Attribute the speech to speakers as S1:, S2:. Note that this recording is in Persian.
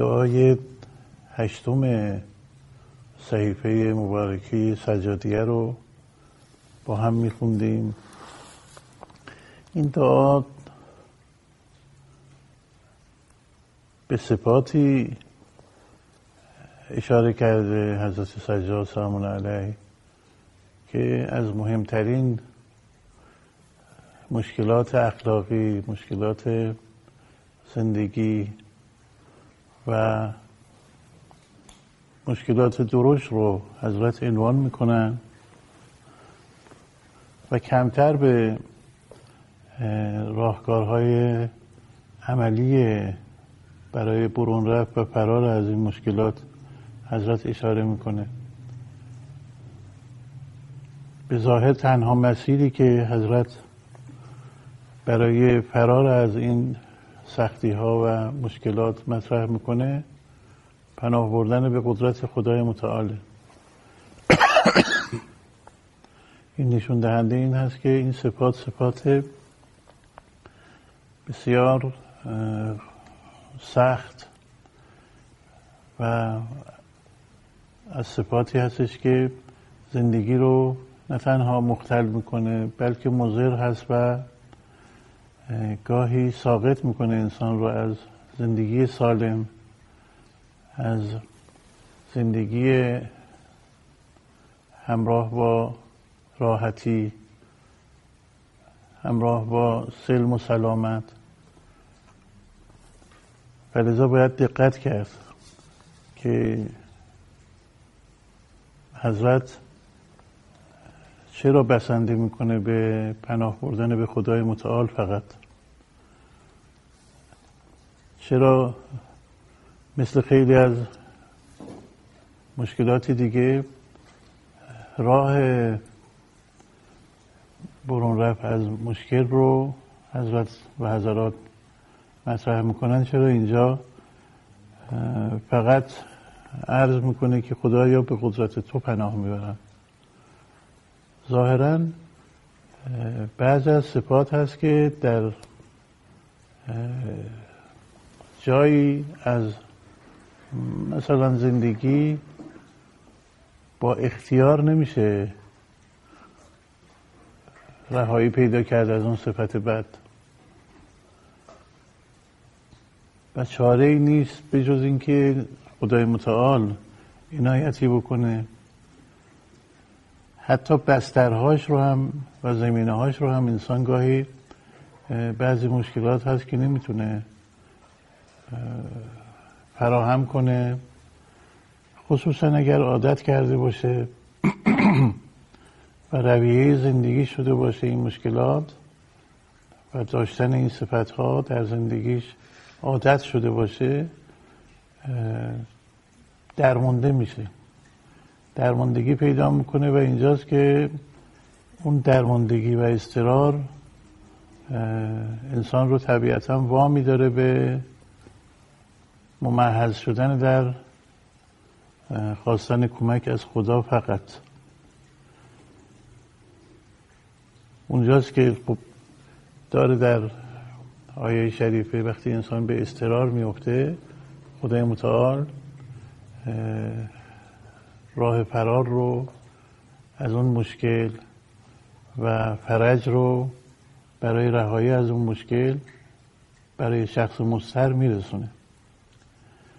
S1: دعای هشتم صحیفه مبارکی سجادیه رو با هم میخوندیم. این دعا به صفاتی اشاره کرده حضرت سجاد سلام علیه که از مهمترین مشکلات اخلاقی مشکلات زندگی و مشکلات درشت رو حضرت عنوان می‌کنن و کمتر به راهکارهای عملی برای برون رفت و فرار از این مشکلات حضرت اشاره می‌کنه. به ظاهر تنها مسیری که حضرت برای فرار از این سختی ها و مشکلات مطرح می‌کنه پناه بردن به قدرت خدای متعاله این نشون دهنده این هست که این صفات صفات بسیار سخت و از صفاتی هستش که زندگی رو نه تنها مختل می‌کنه بلکه مضر هست و گاهی ساقط می‌کنه انسان رو از زندگی سالم از زندگی همراه با راحتی همراه با سلم و سلامت. و باید دقت کرد که حضرت چرا بسنده می‌کنه به پناه بردن به خدای متعال فقط؟ چرا مثل خیلی از مشکلات دیگه راه برون رفت از مشکل رو حضرت و حضرات مطرح می‌کنن چرا اینجا؟ فقط عرض می‌کنه که خدایا به قدرت تو پناه می‌برم. ظاهرا بعض از صفات هست که در جایی از مثلا زندگی با اختیار نمیشه رهایی پیدا کرد از اون صفت بد و چاره ای نیست به جز اینکه خدای متعال عنایتی بکنه. حتی بسترهاش رو هم و زمینه هاش رو هم انسان گاهی بعضی مشکلات هست که نمی‌تونه فراهم کنه. خصوصا اگر عادت کرده باشه و رویه زندگی شده باشه این مشکلات و داشتن این صفت ها در زندگیش عادت شده باشه درمونده میشه. درماندگی پیدا می‌کنه و اینجاست که اون درماندگی و استرار انسان رو طبیعتا وامی داره به ممحض شدن در خواستن کمک از خدا فقط. اونجاست که خب داره در آیه شریفه وقتی انسان به استرار میفته خدای متعال راه فرار رو از اون مشکل و فرج رو برای رهایی از اون مشکل برای شخص مستر میرسونه.